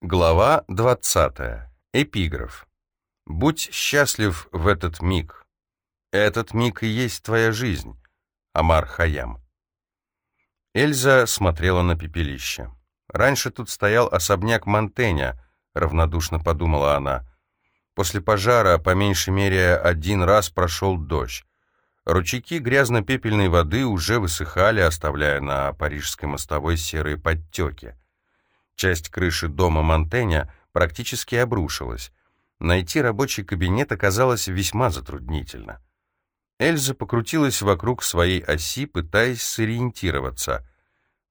Глава 20. Эпиграф. «Будь счастлив в этот миг. Этот миг и есть твоя жизнь». Амар Хаям. Эльза смотрела на пепелище. Раньше тут стоял особняк Монтеня, равнодушно подумала она. После пожара, по меньшей мере, один раз прошел дождь. Ручейки грязно-пепельной воды уже высыхали, оставляя на парижской мостовой серые подтеки. Часть крыши дома Монтеня практически обрушилась. Найти рабочий кабинет оказалось весьма затруднительно. Эльза покрутилась вокруг своей оси, пытаясь сориентироваться.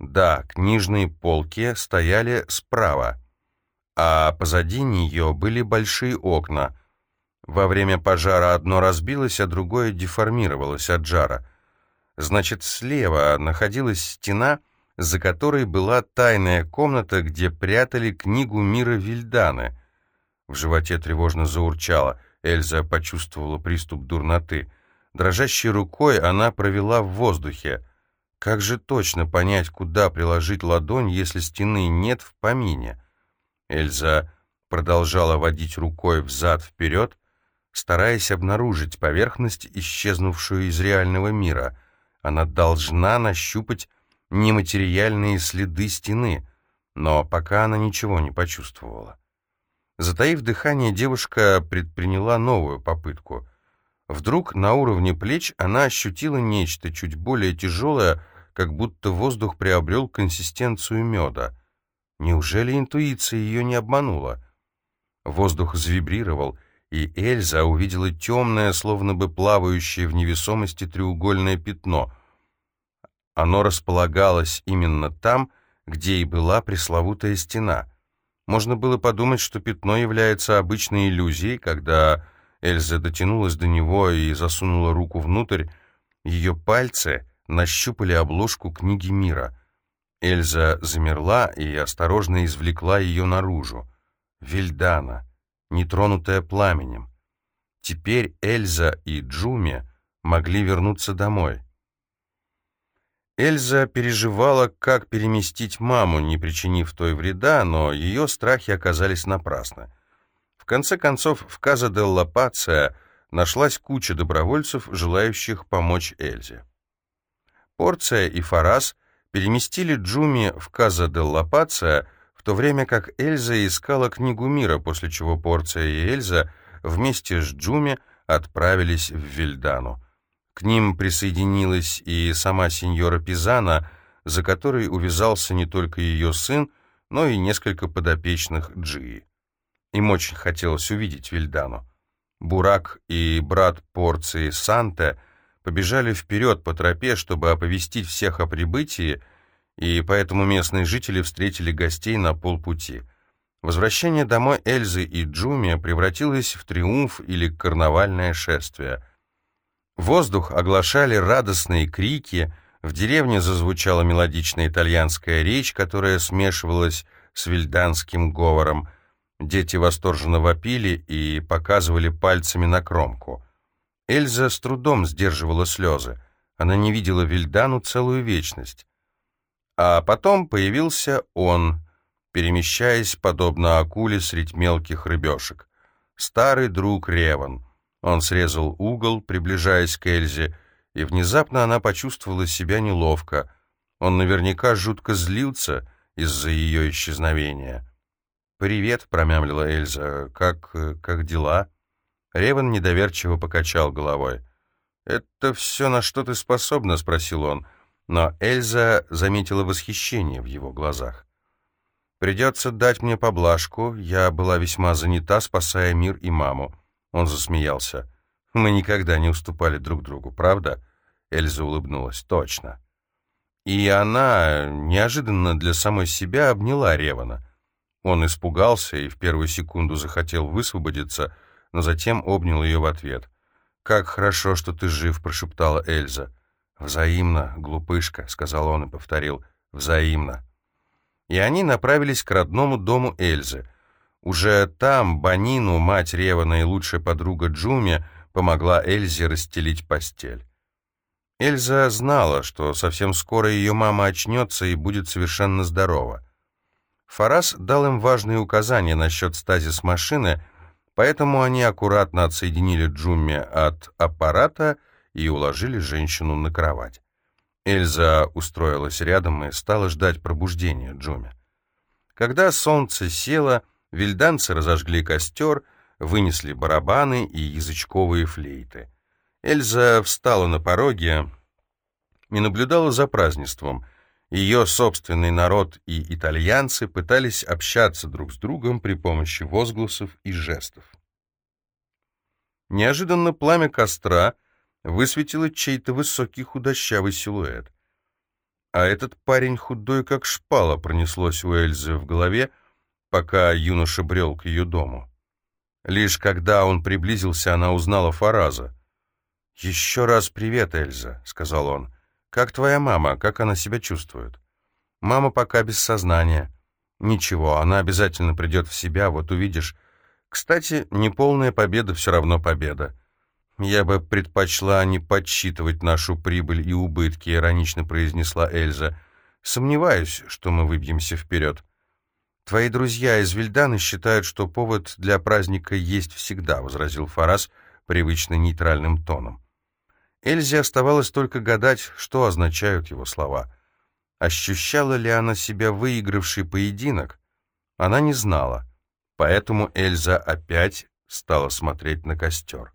Да, книжные полки стояли справа, а позади нее были большие окна. Во время пожара одно разбилось, а другое деформировалось от жара. Значит, слева находилась стена — за которой была тайная комната, где прятали книгу мира Вильданы. В животе тревожно заурчало. Эльза почувствовала приступ дурноты. Дрожащей рукой она провела в воздухе. Как же точно понять, куда приложить ладонь, если стены нет в помине? Эльза продолжала водить рукой взад-вперед, стараясь обнаружить поверхность, исчезнувшую из реального мира. Она должна нащупать нематериальные следы стены, но пока она ничего не почувствовала. Затаив дыхание, девушка предприняла новую попытку. Вдруг на уровне плеч она ощутила нечто чуть более тяжелое, как будто воздух приобрел консистенцию меда. Неужели интуиция ее не обманула? Воздух завибрировал, и Эльза увидела темное, словно бы плавающее в невесомости треугольное пятно — оно располагалось именно там, где и была пресловутая стена. Можно было подумать, что пятно является обычной иллюзией, когда Эльза дотянулась до него и засунула руку внутрь, ее пальцы нащупали обложку книги мира. Эльза замерла и осторожно извлекла ее наружу. Вильдана, нетронутая пламенем. Теперь Эльза и Джуми могли вернуться домой. Эльза переживала, как переместить маму, не причинив той вреда, но ее страхи оказались напрасны. В конце концов, в Каза де ла нашлась куча добровольцев, желающих помочь Эльзе. Порция и Фарас переместили Джуми в Каза де ла в то время как Эльза искала книгу мира, после чего Порция и Эльза вместе с Джуми отправились в Вильдану. К ним присоединилась и сама сеньора Пизана, за которой увязался не только ее сын, но и несколько подопечных Джии. Им очень хотелось увидеть Вильдану. Бурак и брат порции Санте побежали вперед по тропе, чтобы оповестить всех о прибытии, и поэтому местные жители встретили гостей на полпути. Возвращение домой Эльзы и Джуми превратилось в триумф или карнавальное шествие — Воздух оглашали радостные крики, в деревне зазвучала мелодичная итальянская речь, которая смешивалась с вильданским говором. Дети восторженно вопили и показывали пальцами на кромку. Эльза с трудом сдерживала слезы. Она не видела Вильдану целую вечность. А потом появился он, перемещаясь, подобно акуле, средь мелких рыбешек. Старый друг Реван — он срезал угол, приближаясь к Эльзе, и внезапно она почувствовала себя неловко. Он наверняка жутко злился из-за ее исчезновения. «Привет», — промямлила Эльза, — «как... как дела?» Реван недоверчиво покачал головой. «Это все, на что ты способна?» — спросил он, но Эльза заметила восхищение в его глазах. «Придется дать мне поблажку, я была весьма занята, спасая мир и маму. Он засмеялся. «Мы никогда не уступали друг другу, правда?» Эльза улыбнулась. «Точно». И она неожиданно для самой себя обняла Ревана. Он испугался и в первую секунду захотел высвободиться, но затем обнял ее в ответ. «Как хорошо, что ты жив», — прошептала Эльза. «Взаимно, глупышка», — сказал он и повторил. «Взаимно». И они направились к родному дому Эльзы — уже там Банину, мать Ревана и лучшая подруга Джуми, помогла Эльзе расстелить постель. Эльза знала, что совсем скоро ее мама очнется и будет совершенно здорова. Фарас дал им важные указания насчет стазис машины, поэтому они аккуратно отсоединили Джумми от аппарата и уложили женщину на кровать. Эльза устроилась рядом и стала ждать пробуждения Джуми. Когда солнце село, вильданцы разожгли костер, вынесли барабаны и язычковые флейты. Эльза встала на пороге и наблюдала за празднеством. Ее собственный народ и итальянцы пытались общаться друг с другом при помощи возгласов и жестов. Неожиданно пламя костра высветило чей-то высокий худощавый силуэт. А этот парень худой, как шпала, пронеслось у Эльзы в голове, пока юноша брел к ее дому. Лишь когда он приблизился, она узнала Фараза. «Еще раз привет, Эльза», — сказал он. «Как твоя мама? Как она себя чувствует?» «Мама пока без сознания». «Ничего, она обязательно придет в себя, вот увидишь. Кстати, неполная победа все равно победа». «Я бы предпочла не подсчитывать нашу прибыль и убытки», — иронично произнесла Эльза. «Сомневаюсь, что мы выбьемся вперед». «Твои друзья из Вильданы считают, что повод для праздника есть всегда», — возразил Фарас привычно нейтральным тоном. Эльзе оставалось только гадать, что означают его слова. Ощущала ли она себя выигравшей поединок? Она не знала, поэтому Эльза опять стала смотреть на костер.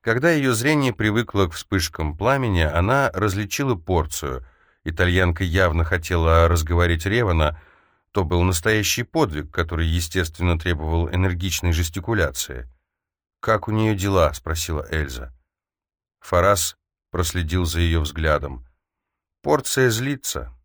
Когда ее зрение привыкло к вспышкам пламени, она различила порцию. Итальянка явно хотела разговорить Ревана, то был настоящий подвиг, который, естественно, требовал энергичной жестикуляции. «Как у нее дела?» — спросила Эльза. Фарас проследил за ее взглядом. «Порция злится.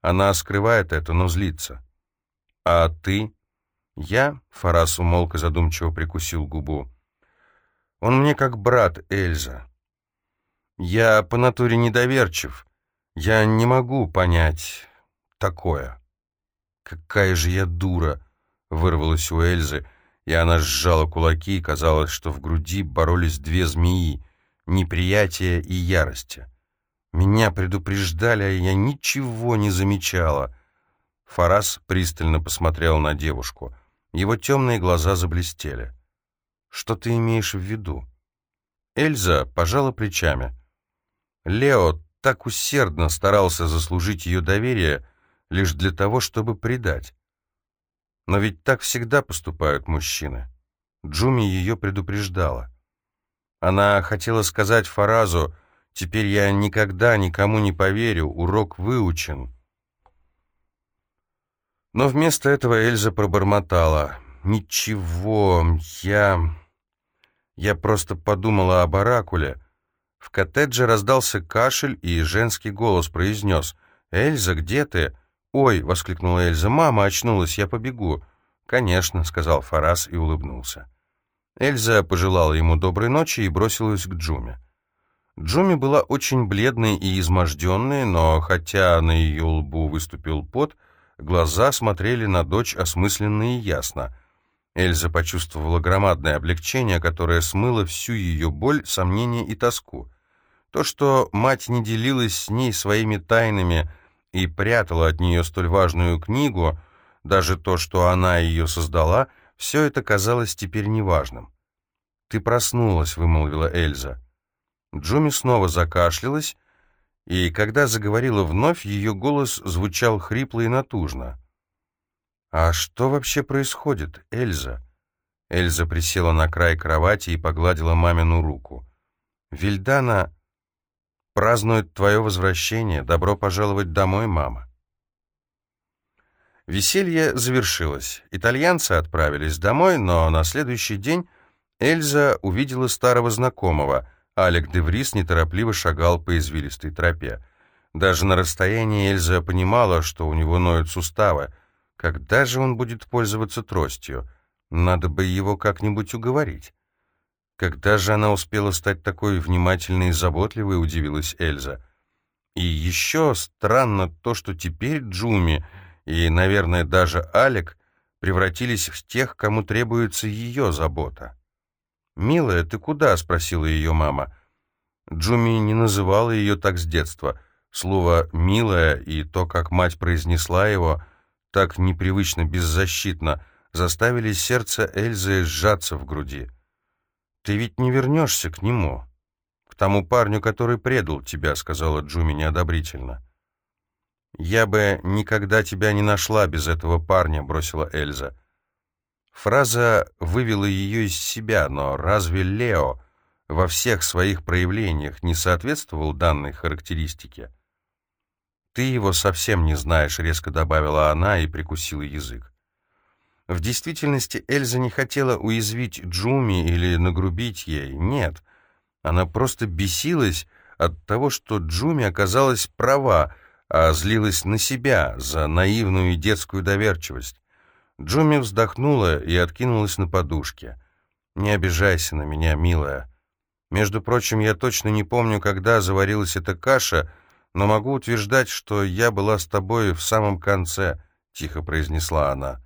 Она скрывает это, но злится. А ты?» «Я?» — Фарас умолк и задумчиво прикусил губу. «Он мне как брат Эльза. Я по натуре недоверчив. Я не могу понять такое». «Какая же я дура!» — вырвалась у Эльзы, и она сжала кулаки, и казалось, что в груди боролись две змеи — неприятия и ярости. Меня предупреждали, а я ничего не замечала. Фарас пристально посмотрел на девушку. Его темные глаза заблестели. «Что ты имеешь в виду?» Эльза пожала плечами. Лео так усердно старался заслужить ее доверие лишь для того, чтобы предать. Но ведь так всегда поступают мужчины. Джуми ее предупреждала. Она хотела сказать Фаразу «Теперь я никогда никому не поверю, урок выучен». Но вместо этого Эльза пробормотала «Ничего, я... я просто подумала об оракуле». В коттедже раздался кашель, и женский голос произнес «Эльза, где ты?» «Ой!» — воскликнула Эльза. «Мама очнулась, я побегу». «Конечно», — сказал Фараз и улыбнулся. Эльза пожелала ему доброй ночи и бросилась к Джуме. Джуми была очень бледной и изможденной, но хотя на ее лбу выступил пот, глаза смотрели на дочь осмысленно и ясно. Эльза почувствовала громадное облегчение, которое смыло всю ее боль, сомнения и тоску. То, что мать не делилась с ней своими тайнами и прятала от нее столь важную книгу, даже то, что она ее создала — все это казалось теперь неважным. «Ты проснулась», — вымолвила Эльза. Джуми снова закашлялась, и когда заговорила вновь, ее голос звучал хрипло и натужно. «А что вообще происходит, Эльза?» Эльза присела на край кровати и погладила мамину руку. «Вильдана празднует твое возвращение. Добро пожаловать домой, мама». Веселье завершилось. Итальянцы отправились домой, но на следующий день Эльза увидела старого знакомого. Алек Деврис неторопливо шагал по извилистой тропе. Даже на расстоянии Эльза понимала, что у него ноют суставы. Когда же он будет пользоваться тростью? Надо бы его как-нибудь уговорить. Когда же она успела стать такой внимательной и заботливой, удивилась Эльза. И еще странно то, что теперь Джуми и, наверное, даже Алек превратились в тех, кому требуется ее забота. «Милая, ты куда?» — спросила ее мама. Джуми не называла ее так с детства. Слово «милая» и то, как мать произнесла его, так непривычно беззащитно, заставили сердце Эльзы сжаться в груди. «Ты ведь не вернешься к нему, к тому парню, который предал тебя», — сказала Джуми неодобрительно. «Я бы никогда тебя не нашла без этого парня», — бросила Эльза. Фраза вывела ее из себя, но разве Лео во всех своих проявлениях не соответствовал данной характеристике? «Ты его совсем не знаешь», — резко добавила она и прикусила язык. В действительности Эльза не хотела уязвить Джуми или нагрубить ей. Нет, она просто бесилась от того, что Джуми оказалась права, а злилась на себя за наивную детскую доверчивость. Джуми вздохнула и откинулась на подушке. «Не обижайся на меня, милая. Между прочим, я точно не помню, когда заварилась эта каша, но могу утверждать, что я была с тобой в самом конце», — тихо произнесла она.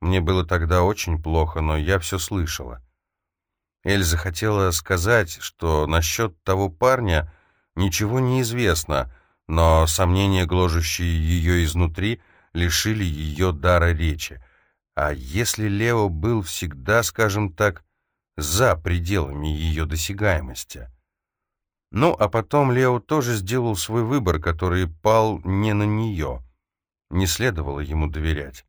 «Мне было тогда очень плохо, но я все слышала». Эльза хотела сказать, что насчет того парня ничего не известно, но сомнения, гложущие ее изнутри, лишили ее дара речи. А если Лео был всегда, скажем так, за пределами ее досягаемости? Ну, а потом Лео тоже сделал свой выбор, который пал не на нее. Не следовало ему доверять.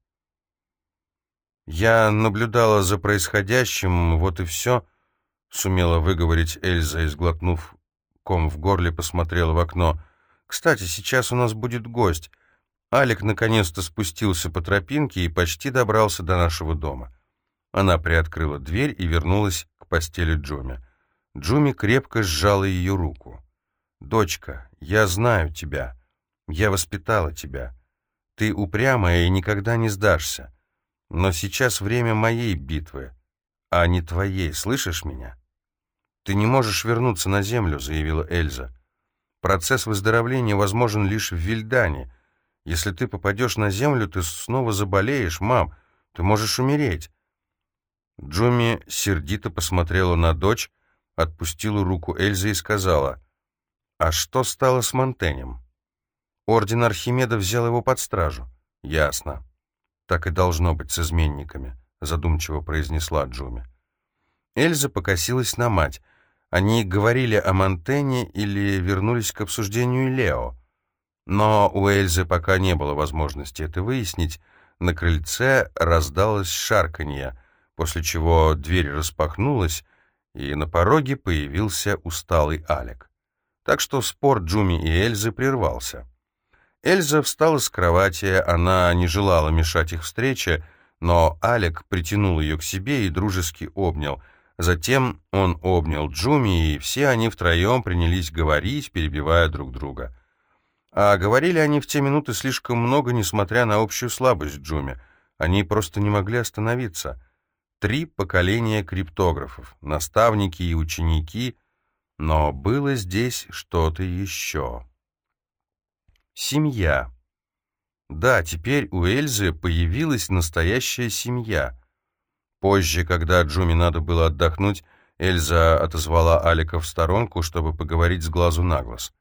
«Я наблюдала за происходящим, вот и все», — сумела выговорить Эльза, изглотнув ком в горле, посмотрела в окно — кстати, сейчас у нас будет гость. Алик наконец-то спустился по тропинке и почти добрался до нашего дома. Она приоткрыла дверь и вернулась к постели Джуми. Джуми крепко сжала ее руку. «Дочка, я знаю тебя. Я воспитала тебя. Ты упрямая и никогда не сдашься. Но сейчас время моей битвы, а не твоей, слышишь меня?» «Ты не можешь вернуться на землю», — заявила Эльза. Процесс выздоровления возможен лишь в Вильдане. Если ты попадешь на землю, ты снова заболеешь, мам. Ты можешь умереть. Джуми сердито посмотрела на дочь, отпустила руку Эльзы и сказала, «А что стало с Монтенем?» Орден Архимеда взял его под стражу. «Ясно. Так и должно быть с изменниками», — задумчиво произнесла Джуми. Эльза покосилась на мать. Они говорили о Монтене или вернулись к обсуждению Лео. Но у Эльзы пока не было возможности это выяснить. На крыльце раздалось шарканье, после чего дверь распахнулась, и на пороге появился усталый Алек. Так что спор Джуми и Эльзы прервался. Эльза встала с кровати, она не желала мешать их встрече, но Алек притянул ее к себе и дружески обнял — Затем он обнял Джуми, и все они втроем принялись говорить, перебивая друг друга. А говорили они в те минуты слишком много, несмотря на общую слабость Джуми. Они просто не могли остановиться. Три поколения криптографов, наставники и ученики, но было здесь что-то еще. Семья. Да, теперь у Эльзы появилась настоящая семья — Позже, когда Джуми надо было отдохнуть, Эльза отозвала Алика в сторонку, чтобы поговорить с глазу на глаз.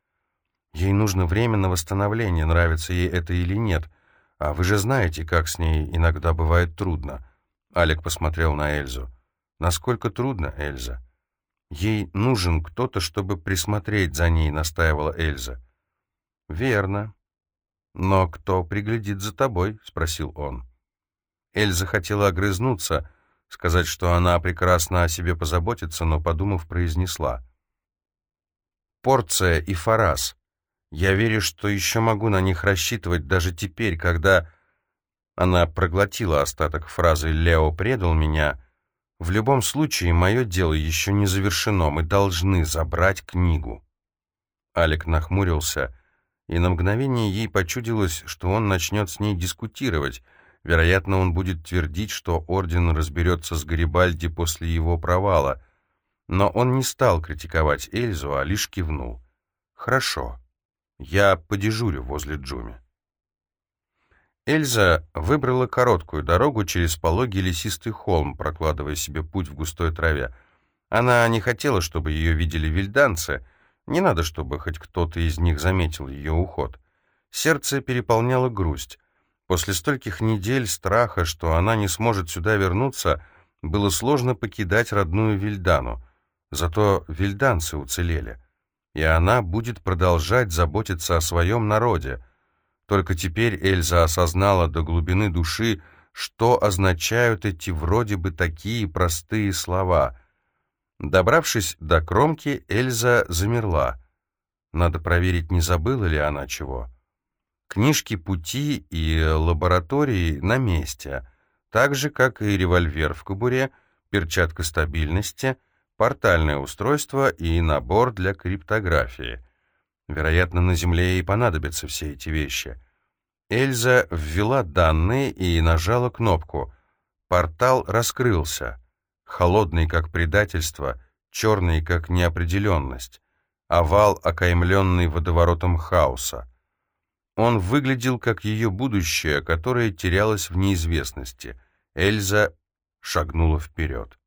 «Ей нужно время на восстановление, нравится ей это или нет. А вы же знаете, как с ней иногда бывает трудно». Алик посмотрел на Эльзу. «Насколько трудно, Эльза?» «Ей нужен кто-то, чтобы присмотреть за ней», — настаивала Эльза. «Верно. Но кто приглядит за тобой?» — спросил он. Эльза хотела огрызнуться, — сказать, что она прекрасно о себе позаботится, но, подумав, произнесла. «Порция и Фарас. Я верю, что еще могу на них рассчитывать даже теперь, когда...» Она проглотила остаток фразы «Лео предал меня». «В любом случае, мое дело еще не завершено. Мы должны забрать книгу». Алик нахмурился, и на мгновение ей почудилось, что он начнет с ней дискутировать — Вероятно, он будет твердить, что Орден разберется с Гарибальди после его провала. Но он не стал критиковать Эльзу, а лишь кивнул. «Хорошо. Я подежурю возле Джуми». Эльза выбрала короткую дорогу через пологий лесистый холм, прокладывая себе путь в густой траве. Она не хотела, чтобы ее видели вильданцы, не надо, чтобы хоть кто-то из них заметил ее уход. Сердце переполняло грусть. После стольких недель страха, что она не сможет сюда вернуться, было сложно покидать родную Вильдану. Зато вильданцы уцелели. И она будет продолжать заботиться о своем народе. Только теперь Эльза осознала до глубины души, что означают эти вроде бы такие простые слова. Добравшись до кромки, Эльза замерла. Надо проверить, не забыла ли она чего. Книжки пути и лаборатории на месте, так же, как и револьвер в кобуре, перчатка стабильности, портальное устройство и набор для криптографии. Вероятно, на Земле и понадобятся все эти вещи. Эльза ввела данные и нажала кнопку. Портал раскрылся. Холодный, как предательство, черный, как неопределенность. Овал, окаймленный водоворотом хаоса. Он выглядел как ее будущее, которое терялось в неизвестности. Эльза шагнула вперед.